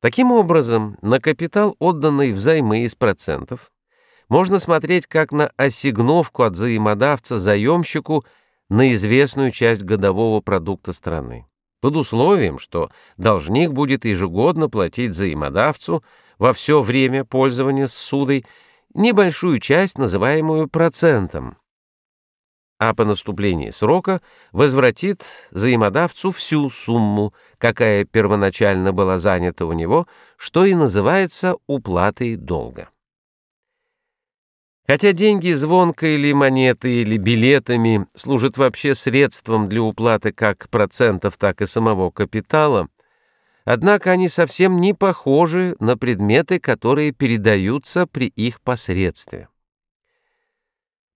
Таким образом, на капитал, отданный взаймы из процентов, можно смотреть как на ассигновку от взаимодавца заемщику на известную часть годового продукта страны, под условием, что должник будет ежегодно платить взаимодавцу во все время пользования ссудой небольшую часть, называемую процентом, а по наступлении срока возвратит взаимодавцу всю сумму, какая первоначально была занята у него, что и называется уплатой долга. Хотя деньги звонкой или монеты или билетами служат вообще средством для уплаты как процентов, так и самого капитала, однако они совсем не похожи на предметы, которые передаются при их посредстве.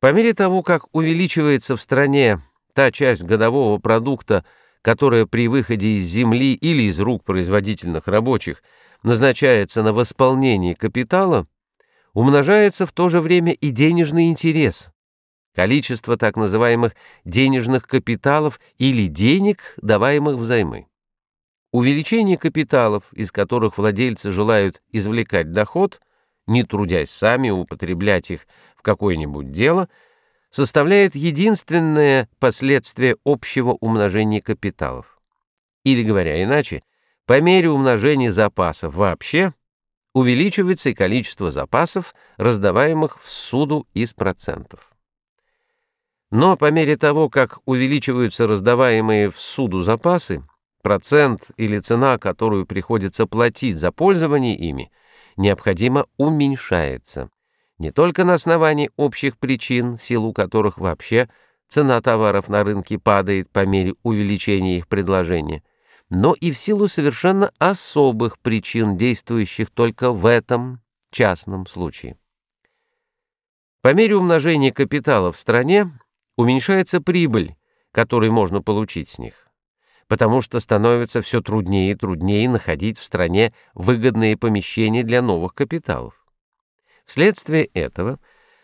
По мере того, как увеличивается в стране та часть годового продукта, которая при выходе из земли или из рук производительных рабочих назначается на восполнение капитала, умножается в то же время и денежный интерес. Количество так называемых денежных капиталов или денег, даваемых взаймы. Увеличение капиталов, из которых владельцы желают извлекать доход, не трудясь сами употреблять их какое-нибудь дело, составляет единственное последствие общего умножения капиталов. Или, говоря иначе, по мере умножения запасов вообще увеличивается и количество запасов, раздаваемых в суду из процентов. Но по мере того, как увеличиваются раздаваемые в суду запасы, процент или цена, которую приходится платить за пользование ими, необходимо уменьшается не только на основании общих причин, в силу которых вообще цена товаров на рынке падает по мере увеличения их предложения, но и в силу совершенно особых причин, действующих только в этом частном случае. По мере умножения капитала в стране уменьшается прибыль, которую можно получить с них, потому что становится все труднее и труднее находить в стране выгодные помещения для новых капиталов. Вследствие этого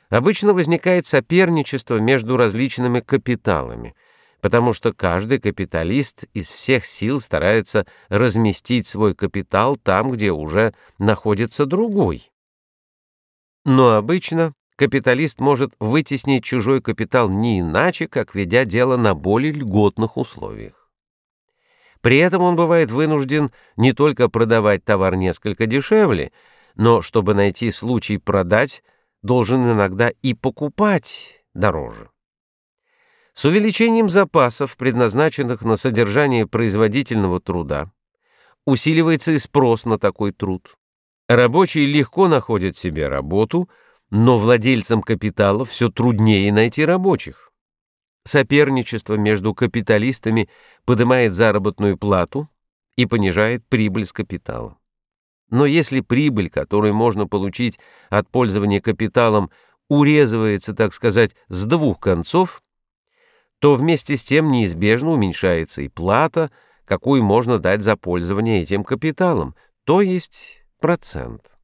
обычно возникает соперничество между различными капиталами, потому что каждый капиталист из всех сил старается разместить свой капитал там, где уже находится другой. Но обычно капиталист может вытеснить чужой капитал не иначе, как ведя дело на более льготных условиях. При этом он бывает вынужден не только продавать товар несколько дешевле, но чтобы найти случай продать, должен иногда и покупать дороже. С увеличением запасов, предназначенных на содержание производительного труда, усиливается и спрос на такой труд. Рабочие легко находят себе работу, но владельцам капитала все труднее найти рабочих. Соперничество между капиталистами поднимает заработную плату и понижает прибыль с капитала. Но если прибыль, которую можно получить от пользования капиталом, урезывается, так сказать, с двух концов, то вместе с тем неизбежно уменьшается и плата, какую можно дать за пользование этим капиталом, то есть процент.